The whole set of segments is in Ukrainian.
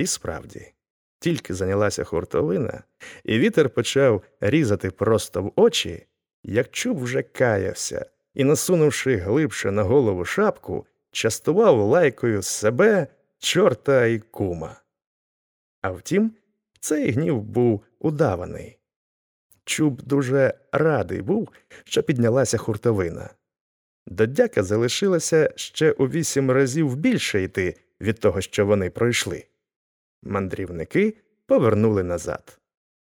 І справді, тільки зайнялася хуртовина, і вітер почав різати просто в очі, як чуб вже каявся і, насунувши глибше на голову шапку, частував лайкою себе, чорта і кума. А втім, цей гнів був удаваний. Чуб дуже радий був, що піднялася хуртовина. До дяка залишилося ще у вісім разів більше йти від того, що вони пройшли. Мандрівники повернули назад.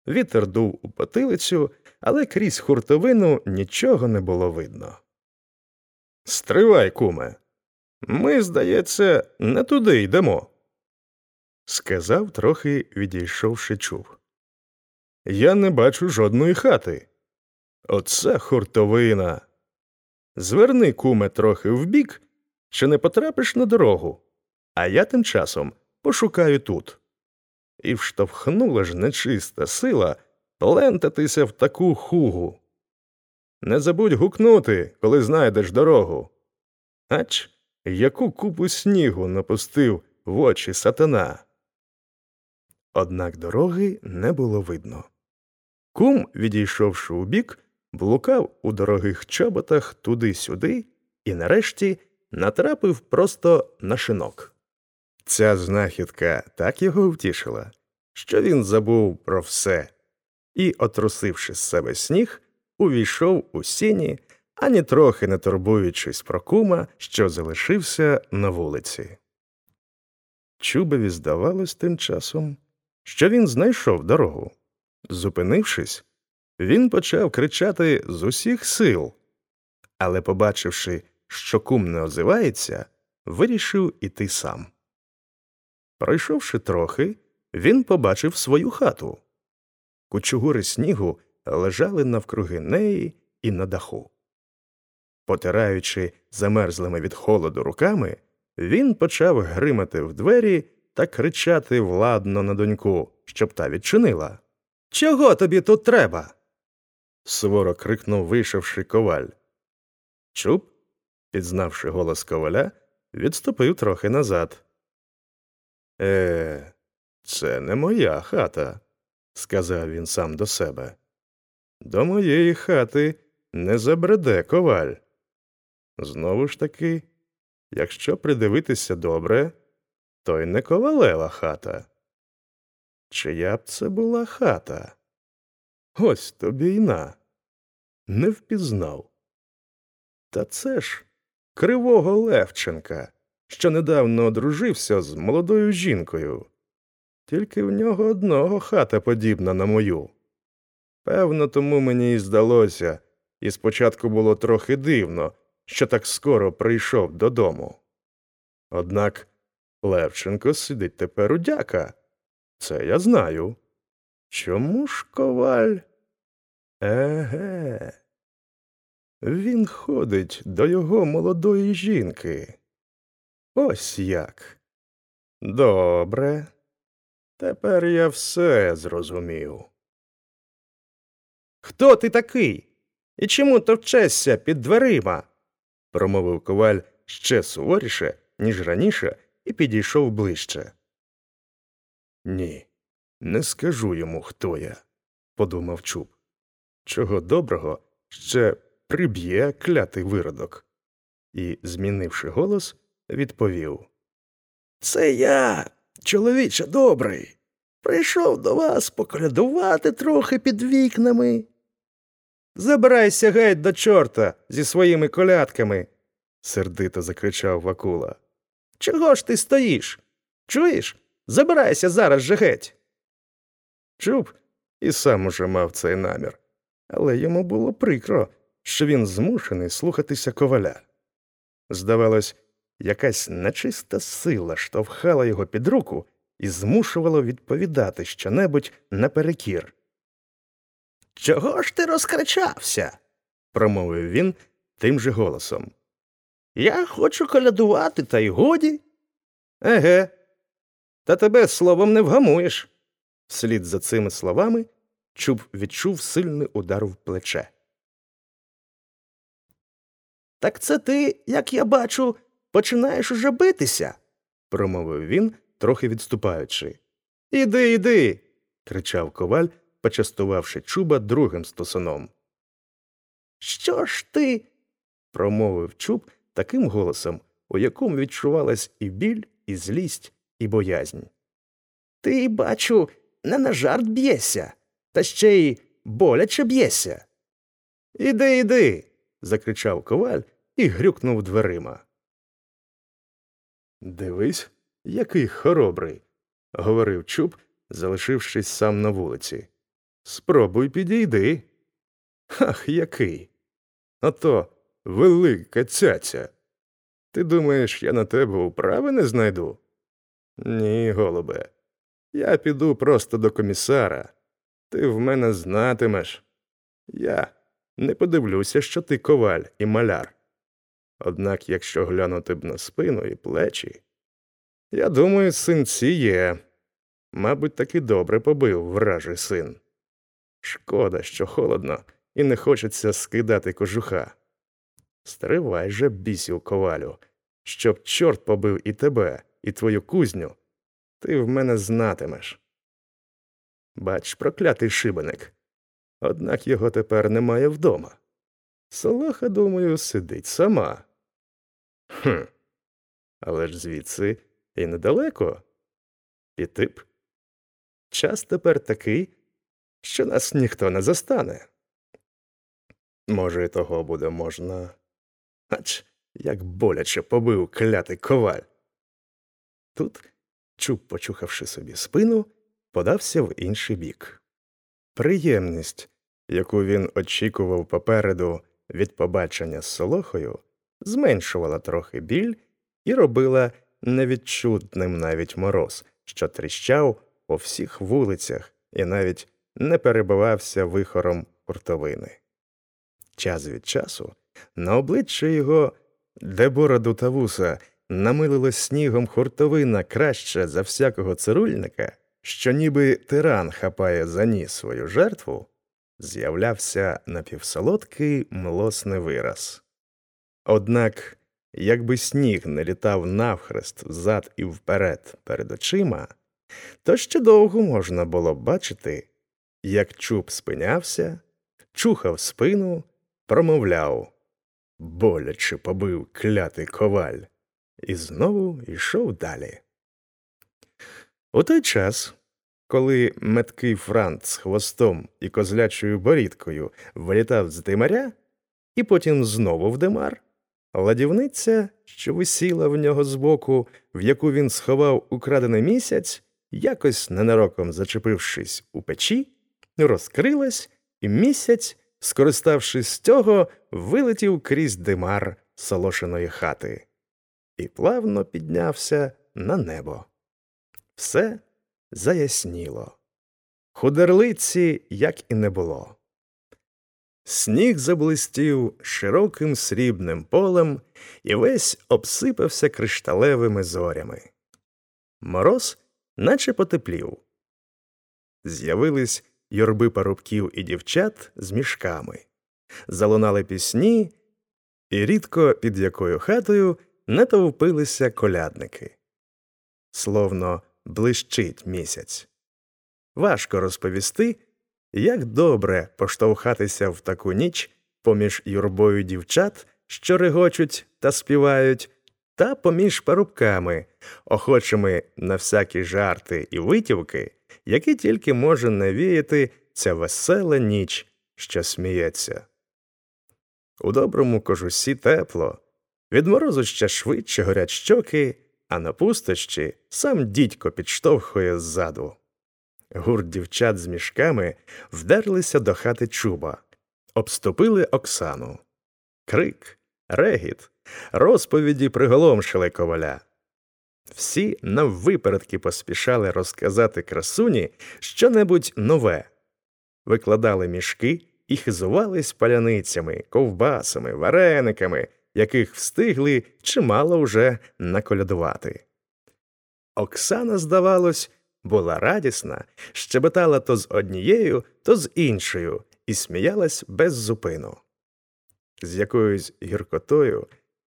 Вітер дув у потилицю, але крізь хуртовину нічого не було видно. Стривай, куме. Ми, здається, не туди йдемо, сказав, трохи відійшовши чуб. Я не бачу жодної хати. Оце хуртовина. Зверни, куме, трохи вбік, чи не потрапиш на дорогу, а я тим часом пошукаю тут. І вштовхнула ж нечиста сила плентатися в таку хугу. Не забудь гукнути, коли знайдеш дорогу. Ач, яку купу снігу напустив в очі сатана. Однак дороги не було видно. Кум, відійшовши убік, блукав у дорогих чоботах туди-сюди і нарешті натрапив просто на шинок. Ця знахідка так його втішила, що він забув про все і, отрусивши з себе сніг, увійшов у сіні, ані трохи не турбуючись про кума, що залишився на вулиці. Чубові здавалось тим часом, що він знайшов дорогу. Зупинившись, він почав кричати з усіх сил, але, побачивши, що кум не озивається, вирішив іти сам. Пройшовши трохи, він побачив свою хату. Кучугури снігу лежали навкруги неї і на даху. Потираючи замерзлими від холоду руками, він почав гримати в двері та кричати владно на доньку, щоб та відчинила. Чого тобі тут треба? суворо крикнув вийшовши коваль. Чуб, підзнавши голос коваля, відступив трохи назад. Е, це не моя хата, сказав він сам до себе. До моєї хати не забреде коваль. Знову ж таки, якщо придивитися добре, то й не ковалева хата. Чия б це була хата? Ось тобі й на. Не впізнав. Та це ж кривого Левченка, що недавно одружився з молодою жінкою. Тільки в нього одного хата подібна на мою. Певно, тому мені і здалося, і спочатку було трохи дивно, що так скоро прийшов додому. Однак Левченко сидить тепер у дяка. Це я знаю. Чому ж коваль? Еге. Він ходить до його молодої жінки. Ось як. Добре. Тепер я все зрозумів. Хто ти такий? І чому товчешся під дверима? промовив коваль ще суворіше, ніж раніше, і підійшов ближче. Ні, не скажу йому, хто я, подумав чуб. Чого доброго ще приб'є клятий виродок. І, змінивши голос, відповів Це я, чоловіче добрий. Прийшов до вас поколядувати трохи під вікнами. Забирайся геть до чорта зі своїми колядками, сердито закричав Вакула. Чого ж ти стоїш? Чуєш? Забирайся зараз же геть. Чуб і сам уже мав цей намір, але йому було прикро, що він змушений слухатися коваля. Здавалось, якась нечиста сила штовхала його під руку і змушувала відповідати щонебудь наперекір. Чого ж ти розкричався? промовив він тим же голосом. Я хочу колядувати, та й годі. Еге, та тебе словом не вгамуєш. Вслід за цими словами чуб відчув сильний удар в плече. Так це ти, як я бачу, починаєш уже битися, промовив він, трохи відступаючи. Іди, іди. кричав коваль, почастувавши чуба другим стосуном. Що ж ти? промовив чуб таким голосом, у якому відчувалась і біль, і злість, і боязнь. Ти, бачу, не на жарт б'єшся, та ще й боляче б'єшся. Іди, іди. закричав коваль і грюкнув дверима. Дивись, який хоробрий, говорив чуб, залишившись сам на вулиці. Спробуй підійди. Ах, який. Ото велика цяця. Ти думаєш, я на тебе управи не знайду? Ні, голубе. Я піду просто до комісара. Ти в мене знатимеш. Я не подивлюся, що ти коваль і маляр. Однак, якщо глянути б на спину і плечі, я думаю, синці є. Мабуть, таки добре побив вражий син. Шкода, що холодно, і не хочеться скидати кожуха. Стривай же, бісів ковалю, щоб чорт побив і тебе, і твою кузню. Ти в мене знатимеш. Бач, проклятий шибеник. Однак його тепер немає вдома. Солоха, думаю, сидить сама. Хм. Але ж звідси і недалеко. Піти б. Час тепер такий, що нас ніхто не застане. Може, і того буде можна. Ач, як боляче побив клятий коваль. Тут, чуб, почухавши собі спину, подався в інший бік. Приємність, яку він очікував попереду від побачення з солохою, зменшувала трохи біль і робила невідчутним навіть мороз, що тріщав по всіх вулицях і навіть не перебивався вихором хуртовини. Час від часу на обличчя його, де бороду та вуса намилилось снігом хуртовина краще за всякого цирульника, що ніби тиран хапає за ніс свою жертву, з'являвся напівсолодкий млосний вираз. Однак, якби сніг не літав навхрест взад і вперед перед очима, то ще довго можна було бачити, як чуб спинявся, чухав спину, промовляв боляче побив клятий коваль, і знову йшов далі. У той час, коли меткий франт з хвостом і козлячою борідкою вилітав з димаря, і потім знову в димар, ладівниця, що висіла в нього збоку, в яку він сховав украдений місяць, якось ненароком зачепившись у печі, розкрилась, і місяць, скориставшись цього, вилетів крізь димар солошеної хати і плавно піднявся на небо. Все заясніло. Худерлиці як і не було. Сніг заблистів широким срібним полем і весь обсипався кришталевими зорями. Мороз наче потеплів. З'явились юрби парубків і дівчат з мішками, залунали пісні, і рідко під якою хатою не товпилися колядники. Словно блищить місяць. Важко розповісти, як добре поштовхатися в таку ніч поміж юрбою дівчат, що регочуть та співають, та поміж парубками, охочими на всякі жарти і витівки, які тільки може навіяти ця весела ніч, що сміється. У доброму кожусі тепло, від морозу ще швидше горять щоки, а на пустощі сам дідько підштовхує ззаду. Гурт дівчат з мішками вдерлися до хати чуба, обступили Оксану. Крик, регіт, розповіді приголомшили коваля. Всі наввипередки поспішали розказати красуні щонебудь нове, викладали мішки і хизувались паляницями, ковбасами, варениками, яких встигли чимало уже наколядувати. Оксана, здавалось, була радісна, щебетала то з однією, то з іншою, і сміялась без зупину. З якоюсь гіркотою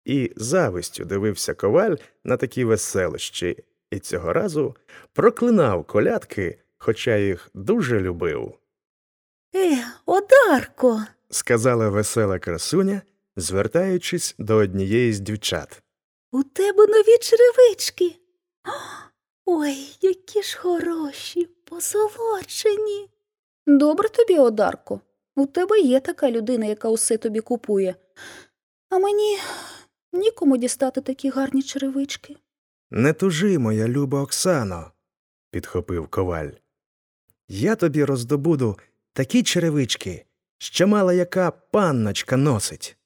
і завистю дивився коваль на такі веселощі і цього разу проклинав колядки, хоча їх дуже любив. Е, Одарко. Сказала весела красуня, звертаючись до однієї з дівчат. У тебе нові черевички. Ой, які ж хороші, позолочені. Добре тобі, Одарко. У тебе є така людина, яка усе тобі купує. А мені нікому дістати такі гарні черевички. Не тужи, моя люба Оксано, підхопив коваль. Я тобі роздобуду такі черевички, що мала яка панночка носить.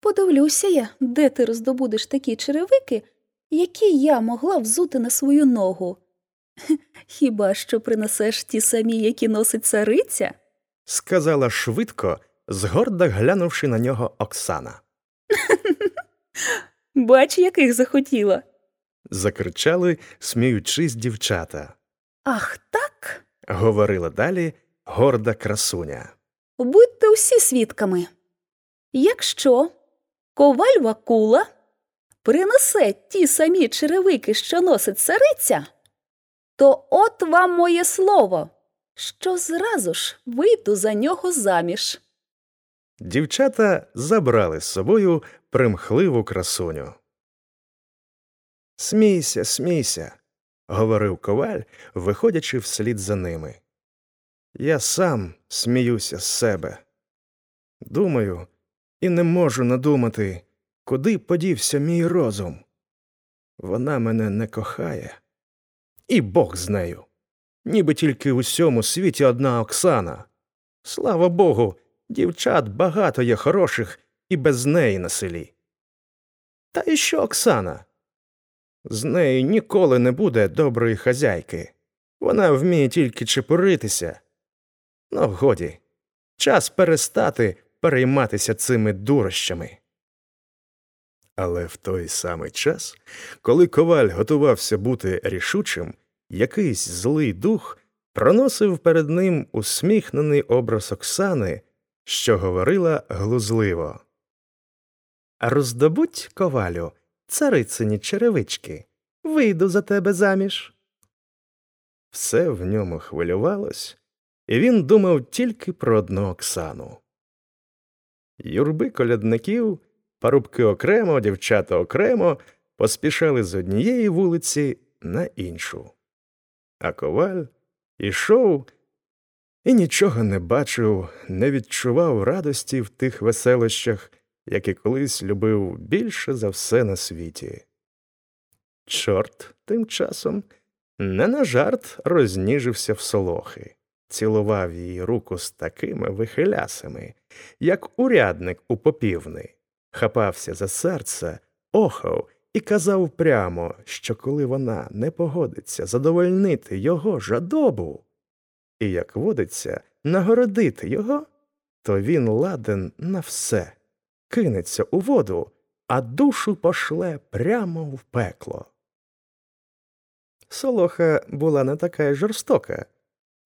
Подивлюся я, де ти роздобудеш такі черевики, які я могла взути на свою ногу. Хіба що принесеш ті самі, які носить цариця? сказала швидко, згорда глянувши на нього Оксана. Бач, яких захотіла. Закричали, сміючись дівчата. Ах, так? Говорила далі горда красуня. Будьте усі свідками. Якщо коваль Вакула принесе ті самі черевики, що носить цариця, то от вам моє слово, що зразу ж вийду за нього заміж. Дівчата забрали з собою примхливу красуню. Смійся, смійся, говорив коваль, виходячи вслід за ними. Я сам сміюся з себе. Думаю, і не можу надумати, куди подівся мій розум. Вона мене не кохає, і Бог з нею. Ніби тільки в усьому світі одна Оксана. Слава Богу, дівчат багато є хороших і без неї на селі. Та і що Оксана? З неї ніколи не буде доброї хазяйки. Вона вміє тільки чепуритися. Ну, годі, час перестати перейматися цими дурощами. Але в той самий час, коли коваль готувався бути рішучим, якийсь злий дух проносив перед ним усміхнений образ Оксани, що говорила глузливо. Роздобудь, ковалю, царицині черевички, вийду за тебе заміж. Все в ньому хвилювалось, і він думав тільки про одну Оксану. Юрби колядників, парубки окремо, дівчата окремо поспішали з однієї вулиці на іншу. А коваль ішов і нічого не бачив, не відчував радості в тих веселощах, які колись любив більше за все на світі. Чорт тим часом не на жарт розніжився в солохи, цілував її руку з такими вихилясами, як урядник у попівни, хапався за серце, охав і казав прямо, що коли вона не погодиться задовольнити його жадобу, і, як водиться, нагородити його, то він ладен на все, кинеться у воду, а душу пошле прямо в пекло. Солоха була не така й жорстока.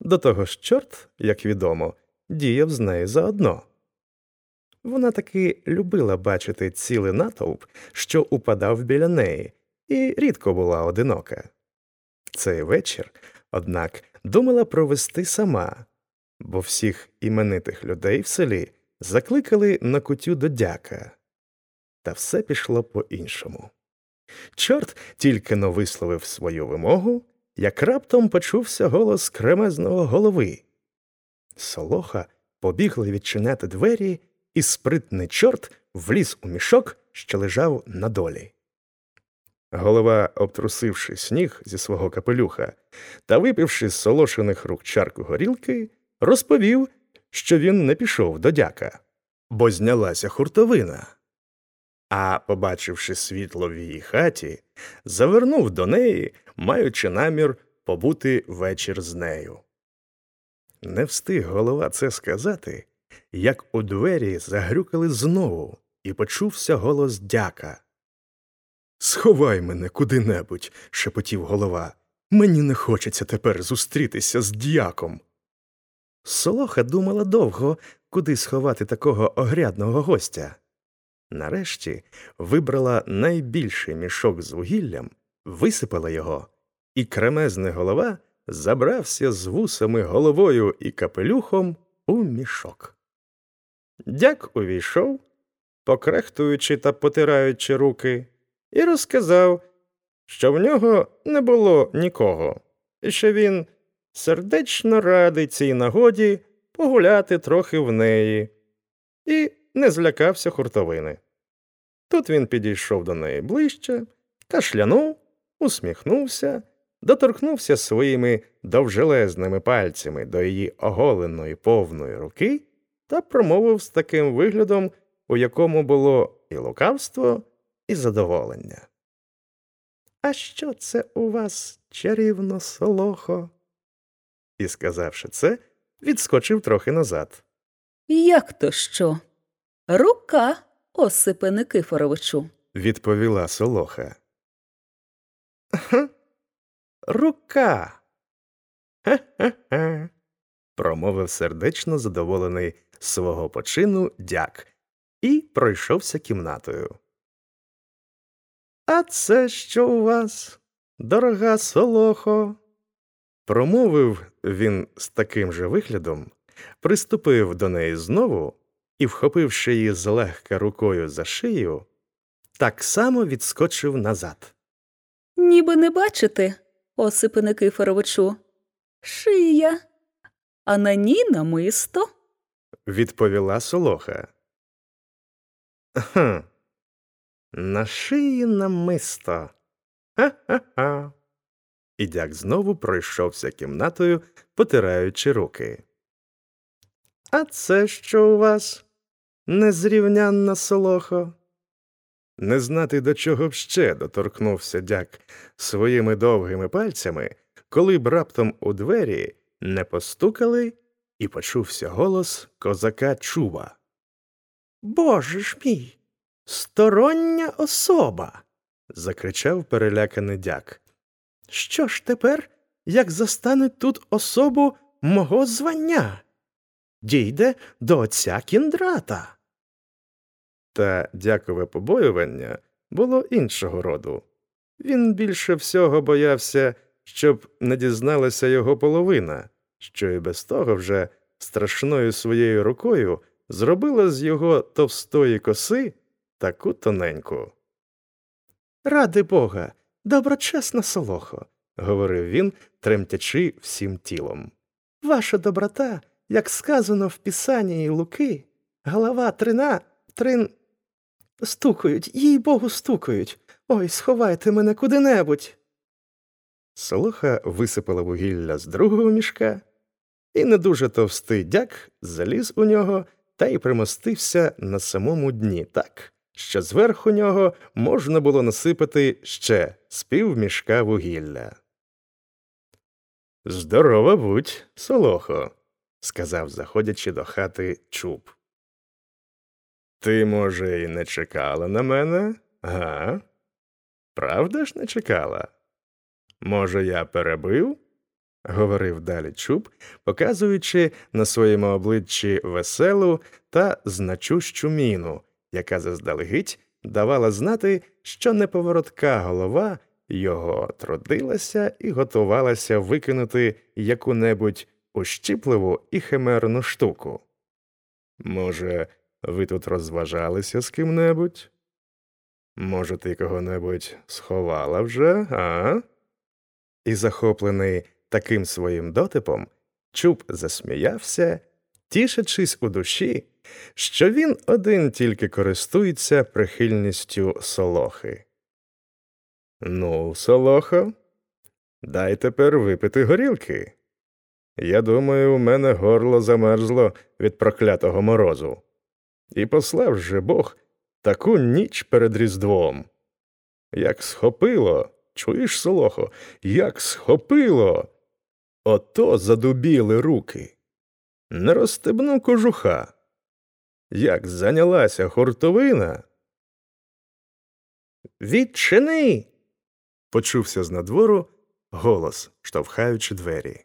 До того ж, чорт, як відомо, діяв з нею заодно. Вона таки любила бачити цілий натовп, що упадав біля неї, і рідко була одинока. Цей вечір, однак, думала провести сама, бо всіх іменитих людей в селі закликали на кутю до дяка. Та все пішло по іншому. Чорт тільки но висловив свою вимогу, як раптом почувся голос кремезного голови. Солоха побігла відчиняти двері, і спритний чорт вліз у мішок, що лежав на долі. Голова, обтрусивши сніг зі свого капелюха та випивши з солошених рук чарку горілки, розповів, що він не пішов до дяка, бо знялася хуртовина а, побачивши світло в її хаті, завернув до неї, маючи намір побути вечір з нею. Не встиг голова це сказати, як у двері загрюкали знову, і почувся голос дяка. Сховай мене куди-небудь, шепотів голова. Мені не хочеться тепер зустрітися з дяком. Солоха думала довго, куди сховати такого огрядного гостя. Нарешті вибрала найбільший мішок з вугіллям висипала його, і кремезний голова забрався з вусами головою і капелюхом у мішок. Дяк увійшов, покрехтуючи та потираючи руки, і розказав, що в нього не було нікого, і що він сердечно радий цій нагоді погуляти трохи в неї, і не злякався хуртовини. Тут він підійшов до неї ближче, кашлянув, усміхнувся, доторкнувся своїми довжелезними пальцями до її оголеної повної руки та промовив з таким виглядом, у якому було і лукавство, і задоволення. А що це у вас чарівно солохо? І, сказавши це, відскочив трохи назад. Як то що? Рука, Осипе Никифоровичу. Відповіла солоха. «Ха, Рука. Ха-ха-ха. промовив сердечно задоволений свого почину дяк і пройшовся кімнатою. А це що у вас, дорога солохо? Промовив він з таким же виглядом, приступив до неї знову і, вхопивши її злегка рукою за шию, так само відскочив назад. Ніби не бачите, Осипе Никифоровичу. Шия, а на ній намисто. Відповіла солоха. «Хм, На шиї намисто. Ха-ха-ха. І дяк знову пройшовся кімнатою, потираючи руки. А це що у вас, незрівнянна солохо? Не знати, до чого б ще доторкнувся дяк своїми довгими пальцями, коли б раптом у двері не постукали, і почувся голос козака Чуба. Боже ж мій, стороння особа. закричав переляканий дяк. Що ж тепер, як застануть тут особу мого звання? Дійде до отця кіндрата. Та дякове побоювання було іншого роду. Він більше всього боявся, щоб не дізналася його половина, що і без того вже страшною своєю рукою зробила з його товстої коси таку тоненьку. Ради бога, доброчесна солохо, говорив він, тремтячи всім тілом. Ваша доброта, як сказано в Писанні Луки, голова трина, трин. Стукають, їй богу, стукають. Ой, сховайте мене куди-небудь. Солоха висипала вугілля з другого мішка, і не дуже товстий дяк заліз у нього та й примостився на самому дні так, що зверху нього можна було насипати ще з півмішка вугілля. Здорова будь, солохо, сказав, заходячи до хати чуб. Ти, може, і не чекала на мене, га? Правда ж не чекала? Може, я перебив? Говорив далі чуб, показуючи на своєму обличчі веселу та значущу міну, яка заздалегідь давала знати, що неповоротка голова його трудилася і готувалася викинути яку-небудь ущіпливу і химерну штуку. Може, ви тут розважалися з ким-небудь? Може, ти кого-небудь сховала вже, а? І, захоплений таким своїм дотипом, чуб засміявся, тішачись у душі, що він один тільки користується прихильністю солохи. Ну, солохо, дай тепер випити горілки. Я думаю, у мене горло замерзло від проклятого морозу. І послав же Бог таку ніч перед Різдвом. Як схопило, чуєш, солохо, як схопило. Ото задубіли руки. Не розстебну кожуха. Як зайнялася хуртовина. Відчини. почувся з надвору голос, штовхаючи двері.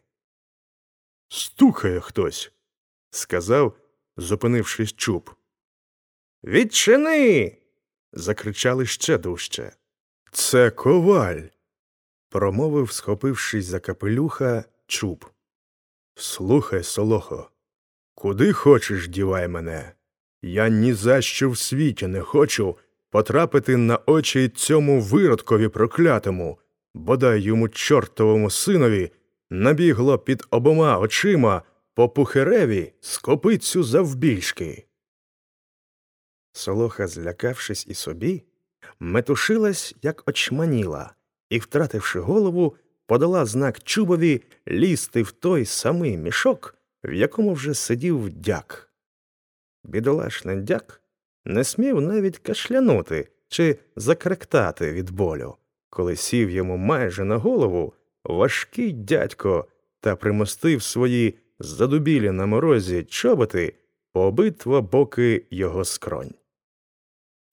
Стукає хтось, сказав, зупинившись чуб. Відчини. закричали ще дужче. Це коваль, промовив, схопившись за капелюха, чуб. Слухай, Солохо, куди хочеш дівай мене? Я ні за що в світі не хочу потрапити на очі цьому виродкові проклятому, бодай йому чортовому синові набігло під обома очима по пухереві скопицю завбільшки. Солоха, злякавшись і собі, метушилась, як очманіла, і, втративши голову, подала знак чубові лізти в той самий мішок, в якому вже сидів дяк. Бідолашний дяк не смів навіть кашлянути чи закректати від болю, коли сів йому майже на голову важкий дядько та примостив свої задубілі на морозі чоботи по обидва боки його скронь.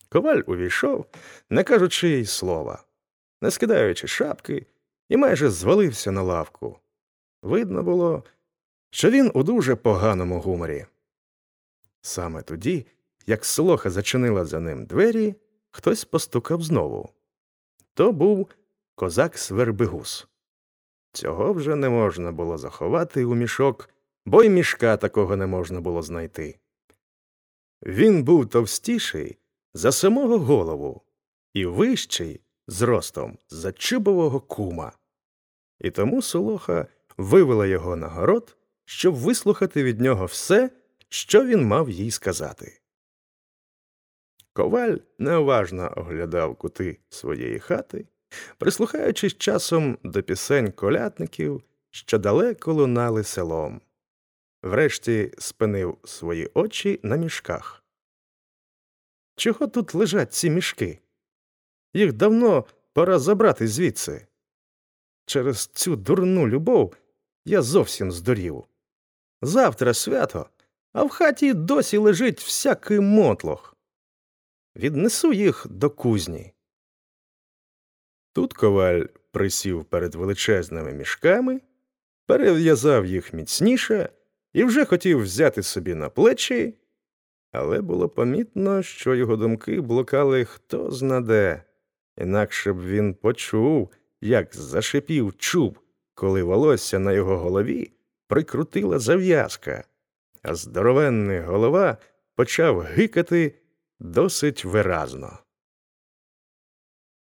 Коваль увійшов, не кажучи й слова, не скидаючи шапки, і майже звалився на лавку. Видно було, що він у дуже поганому гуморі. Саме тоді, як слоха зачинила за ним двері, хтось постукав знову. То був козак Свербигус. Цього вже не можна було заховати у мішок, бо й мішка такого не можна було знайти. Він був товстіший за самого голову і вищий зростом за чубового кума. І тому Солоха вивела його на город, щоб вислухати від нього все, що він мав їй сказати. Коваль неуважно оглядав кути своєї хати, прислухаючись часом до пісень колятників, що далеко лунали селом. Врешті спинив свої очі на мішках. Чого тут лежать ці мішки? Їх давно пора забрати звідси. Через цю дурну любов я зовсім здурів. Завтра свято, а в хаті досі лежить всякий мотлох. Віднесу їх до кузні. Тут коваль присів перед величезними мішками, перев'язав їх міцніше і вже хотів взяти собі на плечі, але було помітно, що його думки блукали хто знаде, інакше б він почув, як зашипів чуб, коли волосся на його голові прикрутила зав'язка, а здоровенний голова почав гикати досить виразно.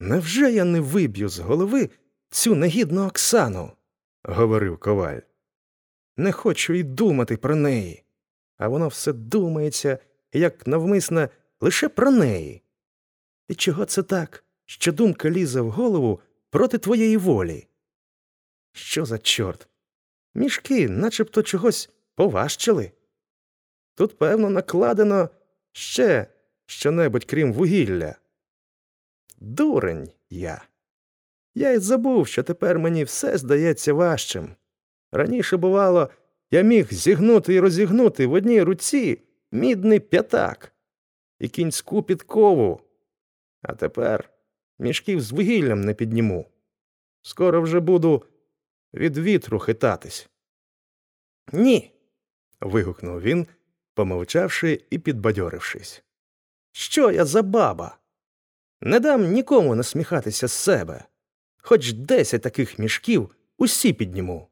Невже я не виб'ю з голови цю негідну Оксану? говорив коваль. Не хочу й думати про неї, а воно все думається, як навмисно, лише про неї. І чого це так, що думка лізе в голову проти твоєї волі? Що за чорт? Мішки начебто чогось поважчили. Тут, певно, накладено ще щонебудь крім вугілля. Дурень я. Я й забув, що тепер мені все здається важчим. Раніше, бувало, я міг зігнути і розігнути в одній руці мідний п'ятак і кінську підкову, а тепер мішків з вугіллям не підніму. Скоро вже буду від вітру хитатись. Ні. вигукнув він, помовчавши і підбадьорившись. Що я за баба? Не дам нікому насміхатися з себе. Хоч десять таких мішків усі підніму.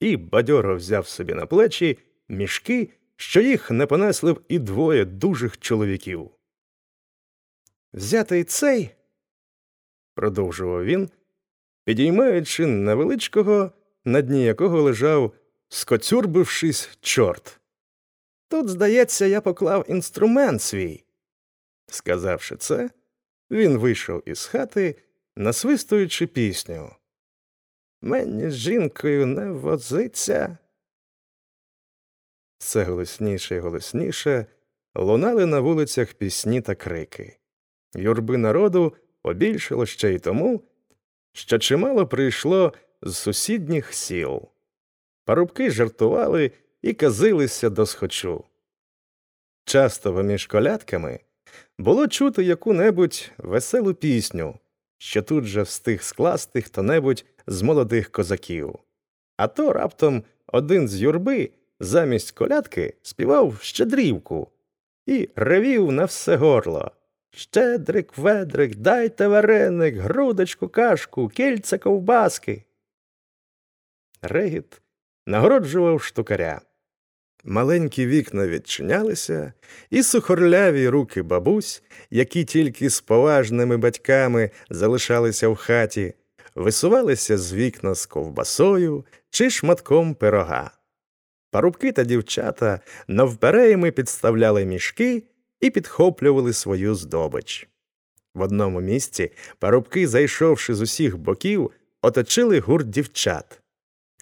І бадьоро взяв собі на плечі мішки, що їх не понесли б і двоє дужих чоловіків. Взяти цей, продовжував він, підіймаючи невеличкого, на дні якого лежав, скоцюрбившись, чорт. Тут, здається, я поклав інструмент свій. Сказавши це, він вийшов із хати, насвистуючи пісню. Мені з жінкою не возиться. Все голосніше і голосніше лунали на вулицях пісні та крики. Юрби народу побільшало ще й тому, що чимало прийшло з сусідніх сіл. Парубки жартували і казилися до схочу. Часто поміж колядками було чути яку-небудь веселу пісню, що тут же встиг скласти хто небудь з молодих козаків. А то раптом один з юрби замість колядки співав щедрівку і ревів на все горло. Щедрик, ведрик, дайте вареник, грудочку, кашку, кільце ковбаски. Регіт нагороджував штукаря. Маленькі вікна відчинялися, і сухорляві руки бабусь, які тільки з поважними батьками залишалися в хаті, висувалися з вікна з ковбасою чи шматком пирога. Парубки та дівчата навперейми підставляли мішки і підхоплювали свою здобич. В одному місці парубки, зайшовши з усіх боків, оточили гурт дівчат.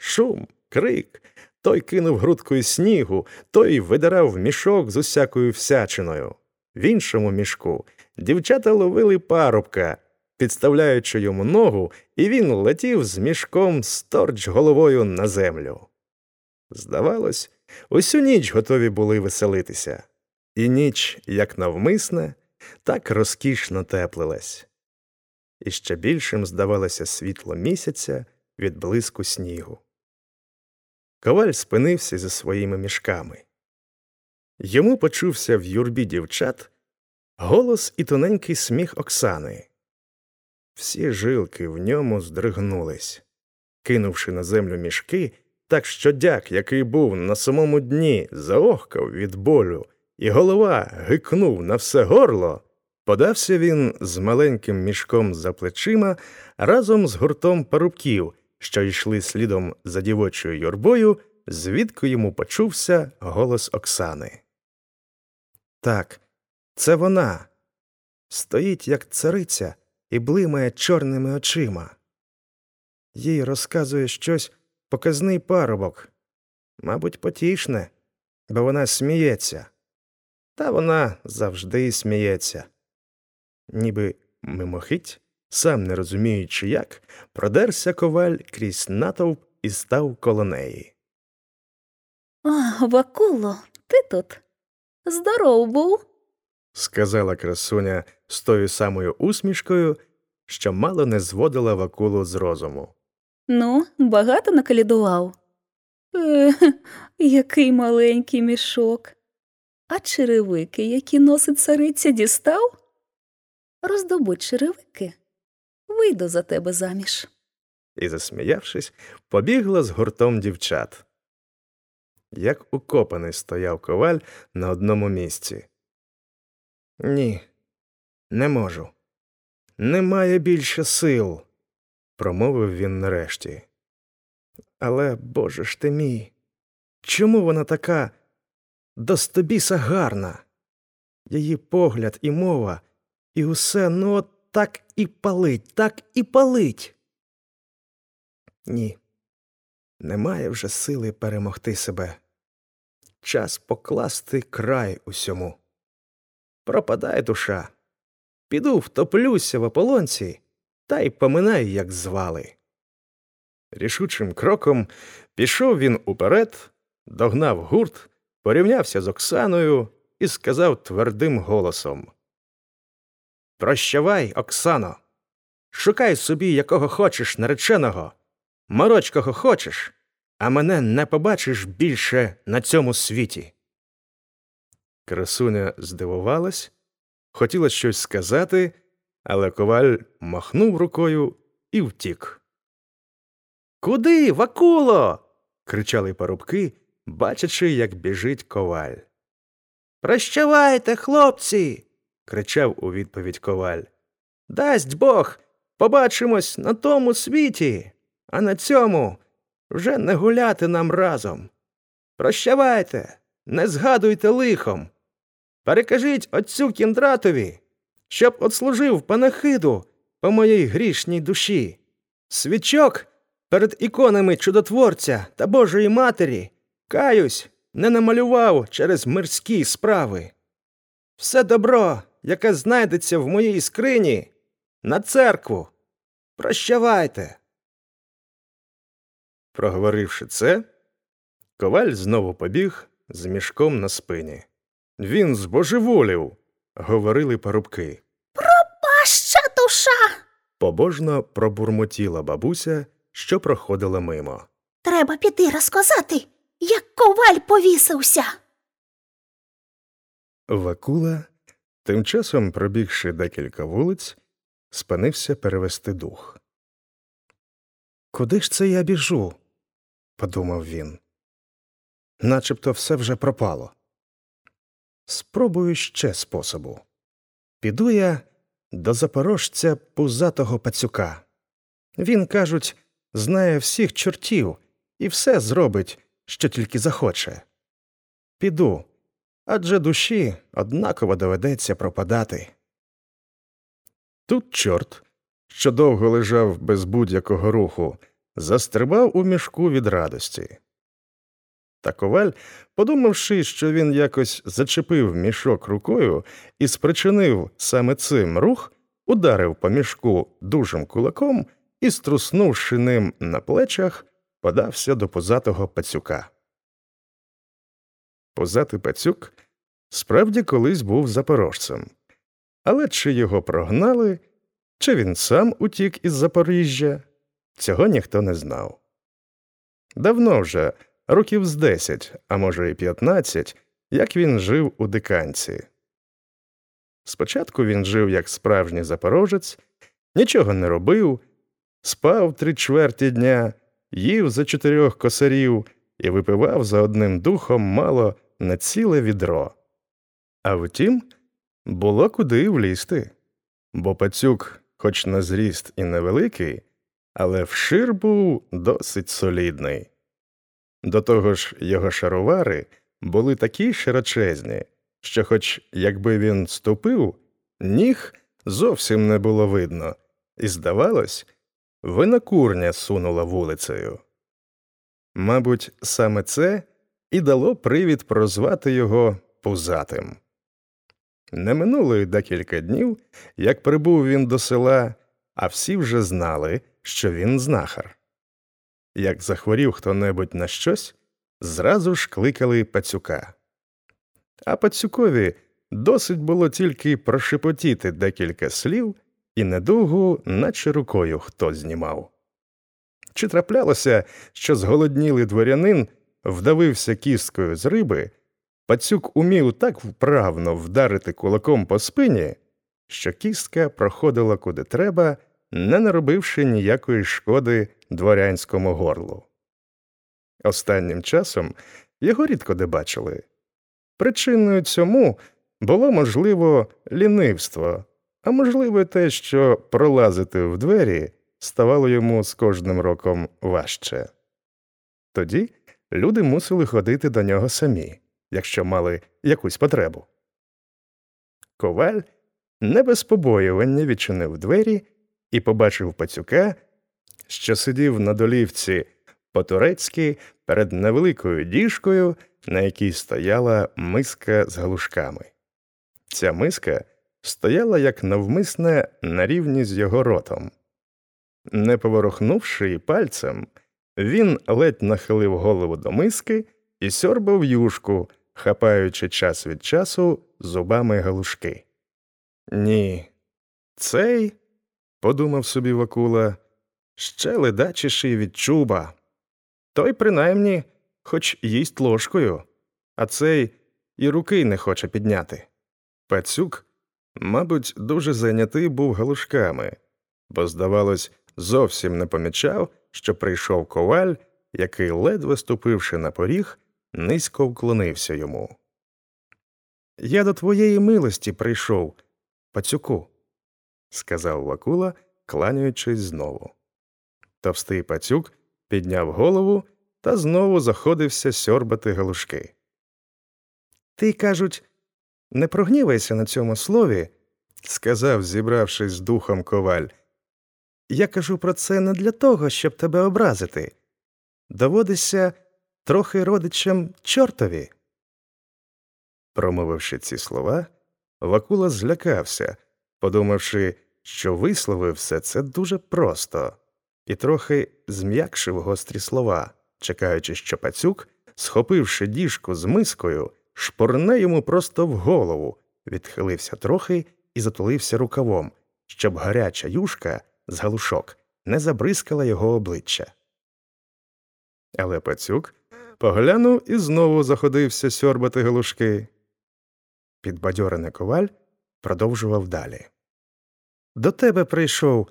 Шум, крик, той кинув грудкою снігу, той видирав мішок з усякою всячиною. В іншому мішку дівчата ловили парубка, підставляючи йому ногу, і він летів з мішком сторч головою на землю. Здавалось, усю ніч готові були веселитися, і ніч, як навмисне, так розкішно теплилась. І ще більшим здавалося світло місяця від блиску снігу. Коваль спинився за своїми мішками. Йому почувся в юрбі дівчат голос і тоненький сміх Оксани. Всі жилки в ньому здригнулись. Кинувши на землю мішки, так що дяк, який був на самому дні, заохкав від болю, і голова гикнув на все горло, подався він з маленьким мішком за плечима разом з гуртом парубків, що йшли слідом за дівочою юрбою, звідки йому почувся голос Оксани. Так, це вона. Стоїть, як цариця, і блимає чорними очима. Їй розказує щось показний парубок, мабуть, потішне, бо вона сміється. Та вона завжди сміється. Ніби мимохить, сам не розуміючи як, продерся коваль крізь натовп і став коло неї. А, Вакуло, ти тут? Здоров був. сказала красуня з тою самою усмішкою, що мало не зводила Вакулу з розуму. Ну, багато накалідував. Е, який маленький мішок. А черевики, які носить цариця, дістав? Роздобудь черевики. Вийду за тебе заміж. і, засміявшись, побігла з гуртом дівчат. Як укопаний стояв коваль на одному місці. Ні, не можу. Немає більше сил, промовив він нарешті. Але, Боже ж ти мій, чому вона така достобіса гарна? Її погляд і мова, і усе ну от так і палить, так і палить. Ні, немає вже сили перемогти себе. Час покласти край усьому. Пропадає душа. Піду втоплюся в ополонці та й поминаю, як звали. Рішучим кроком пішов він уперед, догнав гурт, порівнявся з Оксаною і сказав твердим голосом Прощавай, Оксано, шукай собі якого хочеш нареченого, мороч кого хочеш, а мене не побачиш більше на цьому світі. Красуня здивувалась, хотіла щось сказати, але коваль махнув рукою і втік. Куди, Вакуло? кричали парубки, бачачи, як біжить коваль. Прощавайте, хлопці. кричав у відповідь коваль. Дасть Бог, побачимось на тому світі, а на цьому вже не гуляти нам разом. Прощавайте, не згадуйте лихом. Перекажіть отцю кіндратові, щоб отслужив панахиду по моїй грішній душі. Свічок перед іконами чудотворця та Божої Матері, каюсь, не намалював через мирські справи. Все добро, яке знайдеться в моїй скрині, на церкву. Прощавайте. Проговоривши це, коваль знову побіг з мішком на спині. Він збожеволів, говорили парубки. Паща душа. Побожно пробурмотіла бабуся, що проходила мимо. Треба піти розказати, як коваль повісився. Вакула Тим часом, пробігши декілька вулиць, спинився перевести дух. Куди ж це я біжу? подумав він. Начебто все вже пропало. Спробую ще способу. Піду я до запорожця пузатого пацюка. Він, кажуть, знає всіх чортів і все зробить, що тільки захоче. Піду, адже душі однаково доведеться пропадати. Тут чорт, що довго лежав без будь-якого руху, застрибав у мішку від радості. Та коваль, подумавши, що він якось зачепив мішок рукою і спричинив саме цим рух, ударив по мішку дужим кулаком і, струснувши ним на плечах, подався до позатого пацюка. Позатий пацюк справді колись був запорожцем, але чи його прогнали, чи він сам утік із Запоріжжя, цього ніхто не знав. Давно вже, років з десять, а може, і п'ятнадцять, як він жив у диканці. Спочатку він жив як справжній запорожець, нічого не робив, спав три чверті дня, їв за чотирьох косарів і випивав за одним духом мало на ціле відро. А втім, було куди влізти, бо пацюк, хоч на зріст і невеликий, але вшир був досить солідний. До того ж, його шаровари були такі широчезні, що, хоч якби він ступив, ніг зовсім не було видно, і, здавалось, винокурня сунула вулицею. Мабуть, саме це і дало привід прозвати його пузатим. Не минуло й декілька днів, як прибув він до села, а всі вже знали, що він знахар. Як захворів хто небудь на щось, зразу ж кликали пацюка. А пацюкові досить було тільки прошепотіти декілька слів, і недовго, наче рукою хто знімав. Чи траплялося, що зголоднілий дворянин вдавився кісткою з риби, пацюк умів так вправно вдарити кулаком по спині, що кістка проходила куди треба, не наробивши ніякої шкоди дворянському горлу. Останнім часом його рідко де бачили. Причиною цьому було, можливо, лінивство, а можливо, те, що пролазити в двері ставало йому з кожним роком важче. Тоді люди мусили ходити до нього самі, якщо мали якусь потребу. Коваль не без побоювання відчинив двері і побачив пацюка, що сидів на долівці по турецьки перед невеликою діжкою, на якій стояла миска з галушками. Ця миска стояла як навмисне на рівні з його ротом. Не поворухнувши й пальцем, він ледь нахилив голову до миски і сьорбав юшку, хапаючи час від часу зубами галушки. Ні, цей, подумав собі Вакула, ще ледачіший від чуба. Той, принаймні, хоч їсть ложкою, а цей і руки не хоче підняти. Пацюк, мабуть, дуже зайнятий був галушками, бо, здавалось, зовсім не помічав, що прийшов коваль, який, ледве ступивши на поріг, низько вклонився йому. Я до твоєї милості прийшов, пацюку, сказав Вакула, кланяючись знову. Товстий пацюк підняв голову та знову заходився сьорбати галушки. Ти, кажуть, не прогнівайся на цьому слові, сказав, зібравшись з духом коваль. Я кажу про це не для того, щоб тебе образити. Доводишся трохи родичем чортові. Промовивши ці слова, Вакула злякався, подумавши, що висловив все це дуже просто, і трохи зм'якшив гострі слова, чекаючи, що пацюк, схопивши діжку з мискою, шпорне йому просто в голову, відхилився трохи і затулився рукавом, щоб гаряча юшка з галушок не забризкала його обличчя. Але пацюк поглянув і знову заходився сьорбати галушки. Підбадьорений коваль продовжував далі. До тебе прийшов,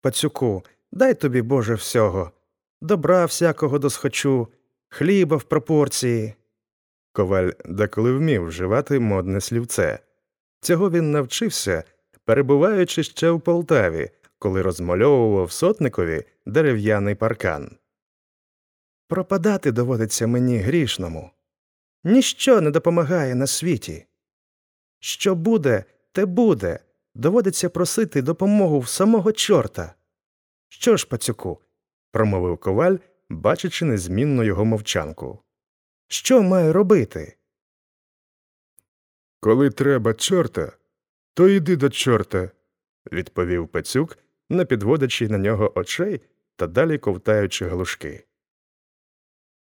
пацюку, дай тобі, Боже, всього, добра всякого досхочу, хліба в пропорції. Коваль деколи вмів вживати модне слівце. Цього він навчився, перебуваючи ще в Полтаві, коли розмальовував сотникові дерев'яний паркан. Пропадати доводиться мені грішному. Ніщо не допомагає на світі. Що буде, те буде. Доводиться просити допомогу в самого чорта. Що ж, пацюку, промовив коваль, бачачи незмінно його мовчанку. Що маю робити? Коли треба чорта, то йди до чорта, відповів пацюк, не підводячи на нього очей та далі ковтаючи галушки.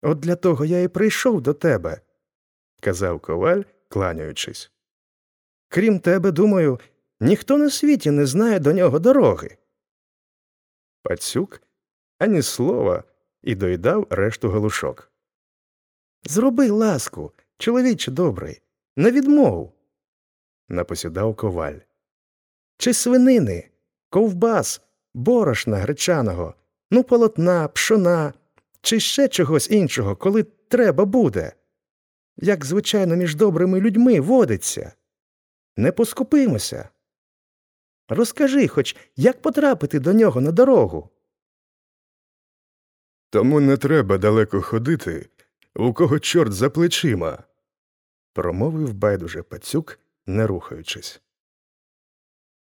От для того я і прийшов до тебе, казав коваль, кланяючись. Крім тебе, думаю, ніхто на світі не знає до нього дороги. Пацюк ані слова і доїдав решту галушок. Зроби ласку, чоловіче добрий, на відмову. напосідав коваль. Чи свинини, ковбас, борошна гречаного, ну полотна, пшона, чи ще чогось іншого, коли треба буде. Як, звичайно, між добрими людьми водиться. Не поскупимося. Розкажи хоч, як потрапити до нього на дорогу. Тому не треба далеко ходити, у кого чорт за плечима, промовив байдуже пацюк, не рухаючись.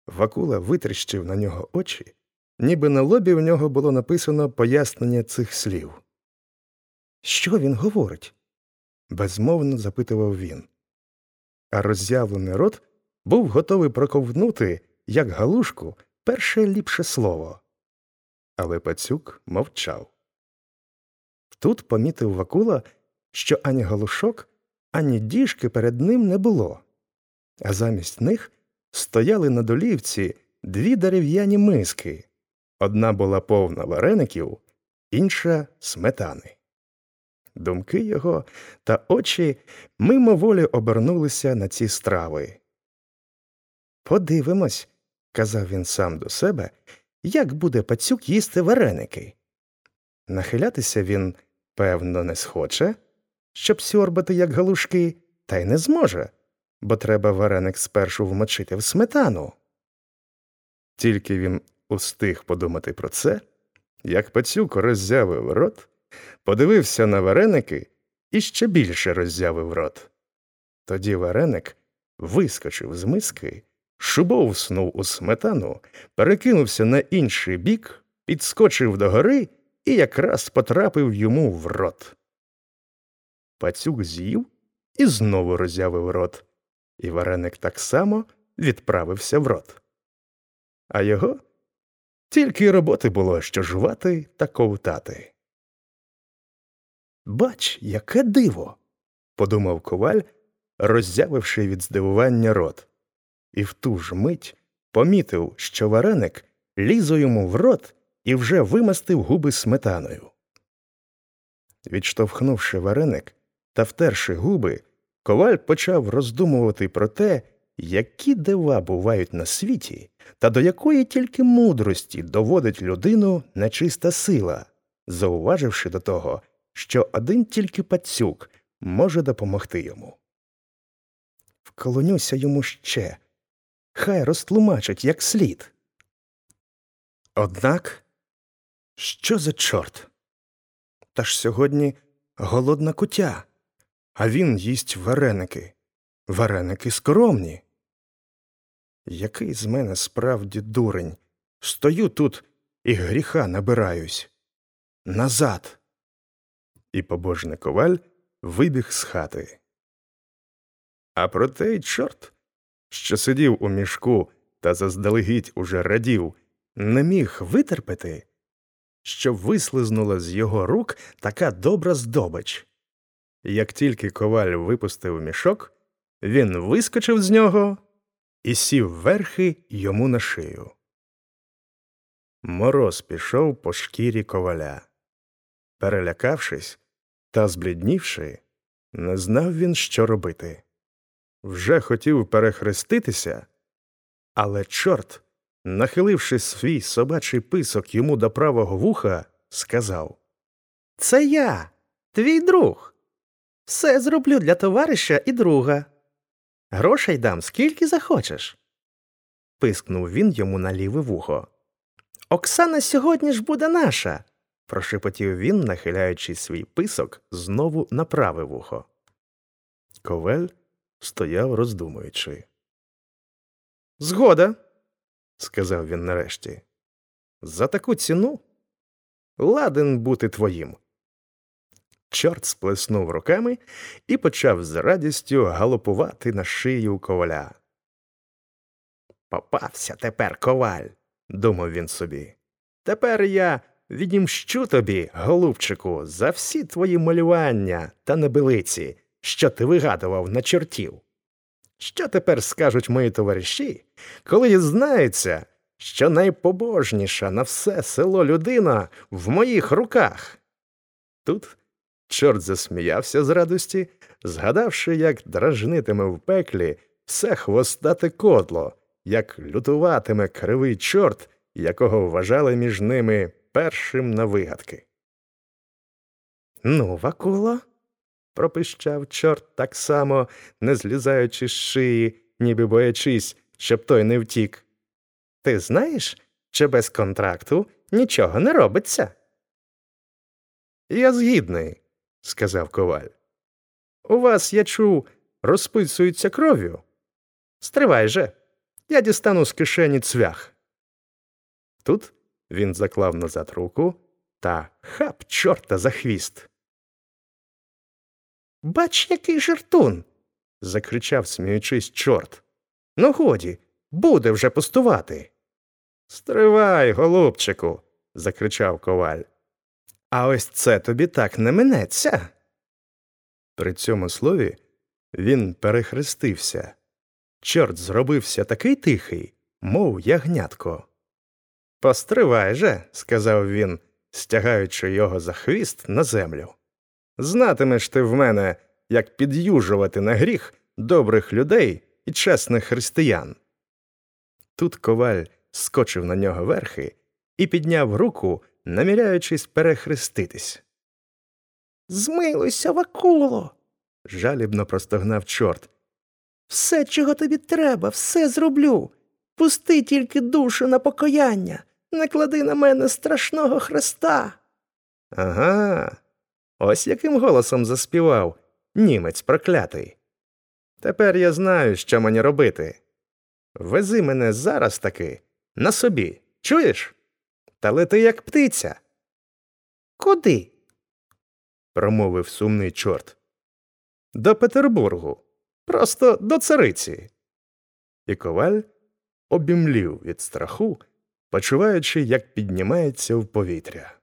Вакула витріщив на нього очі, ніби на лобі в нього було написано пояснення цих слів. Що він говорить? безмовно запитував він. А роззявлений рот був готовий проковтнути, як галушку, перше ліпше слово. Але пацюк мовчав. Тут помітив Вакула, що ані галушок, ані діжки перед ним не було, а замість них стояли на долівці дві дерев'яні миски одна була повна вареників, інша сметани. Думки його та очі мимоволі обернулися на ці страви. Подивимось, казав він сам до себе, як буде пацюк їсти вареники. Нахилятися він, певно, не схоче, щоб сьорбати, як галушки, та й не зможе, бо треба вареник спершу вмочити в сметану. Тільки він устиг подумати про це, як пацюк роззявив рот, подивився на вареники і ще більше роззявив рот. Тоді вареник вискочив з миски шубовснув у сметану, перекинувся на інший бік, підскочив догори і якраз потрапив йому в рот. Пацюк з'їв і знову роззявив рот, і вареник так само відправився в рот. А його тільки роботи було, що жувати та ковтати. Бач, яке диво. подумав коваль, роззявивши від здивування рот і в ту ж мить помітив, що вареник лізо йому в рот і вже вимастив губи сметаною. Відштовхнувши вареник та втерши губи, коваль почав роздумувати про те, які дива бувають на світі, та до якої тільки мудрості доводить людину нечиста сила, зауваживши до того, що один тільки пацюк може допомогти йому. Вклонюся йому ще, хай розтлумачить як слід. Однак, що за чорт? Та ж сьогодні голодна кутя, а він їсть вареники, вареники скромні. Який з мене справді дурень? Стою тут і гріха набираюсь. Назад. І побожний коваль вибіг з хати. А проте й чорт що сидів у мішку та заздалегідь уже радів, не міг витерпити, що вислизнула з його рук така добра здобич. Як тільки коваль випустив мішок, він вискочив з нього і сів верхи йому на шию. Мороз пішов по шкірі коваля. Перелякавшись та збліднівши, не знав він, що робити вже хотів перехреститися, Але чорт, нахиливши свій собачий писок йому до правого вуха, сказав Це я, твій друг. Все зроблю для товариша і друга. Грошей дам скільки захочеш. пискнув він йому на ліве вухо. Оксана сьогодні ж буде наша. прошепотів він, нахиляючи свій писок знову на праве вухо. Ковель стояв, роздумуючи. Згода, сказав він нарешті. За таку ціну ладен бути твоїм. Чорт сплеснув руками і почав з радістю галопувати на шию коваля. Попався тепер коваль, думав він собі. Тепер я відімщу тобі, голубчику, за всі твої малювання та небилиці, що ти вигадував на чортів. Що тепер скажуть мої товариші, коли дізнаються, що найпобожніша на все село людина в моїх руках? Тут чорт засміявся з радості, згадавши, як дражнитиме в пеклі все хвостате кодло, як лютуватиме кривий чорт, якого вважали між ними першим на вигадки. Ну, Вакуло, пропищав чорт так само, не злізаючи з шиї, ніби боячись, щоб той не втік. Ти знаєш, що без контракту нічого не робиться? Я згідний, сказав коваль. У вас, я чув, розписуються кров'ю. Стривай же, я дістану з кишені цвях. Тут він заклав назад руку та хап чорта за хвіст. Бач, який жартун. закричав, сміючись, чорт. Ну, годі, буде вже пустувати. Стривай, голубчику, закричав коваль. А ось це тобі так не минеться. При цьому слові він перехрестився. Чорт зробився такий тихий, мов ягнятко. Постривай же, сказав він, стягаючи його за хвіст на землю. Знатимеш ти в мене, як під'южувати на гріх добрих людей і чесних християн. Тут коваль скочив на нього верхи і підняв руку, наміряючись перехреститись. Змилуйся, Вакуло. жалібно простогнав чорт. Все, чого тобі треба, все зроблю. Пусти тільки душу на покаяння, не клади на мене страшного хреста. Ага, ось яким голосом заспівав німець проклятий. Тепер я знаю, що мені робити. Вези мене зараз таки на собі, чуєш? Та лети, як птиця. Куди? промовив сумний чорт. До Петербургу, просто до цариці. І коваль обімлів від страху, почуваючи, як піднімається в повітря.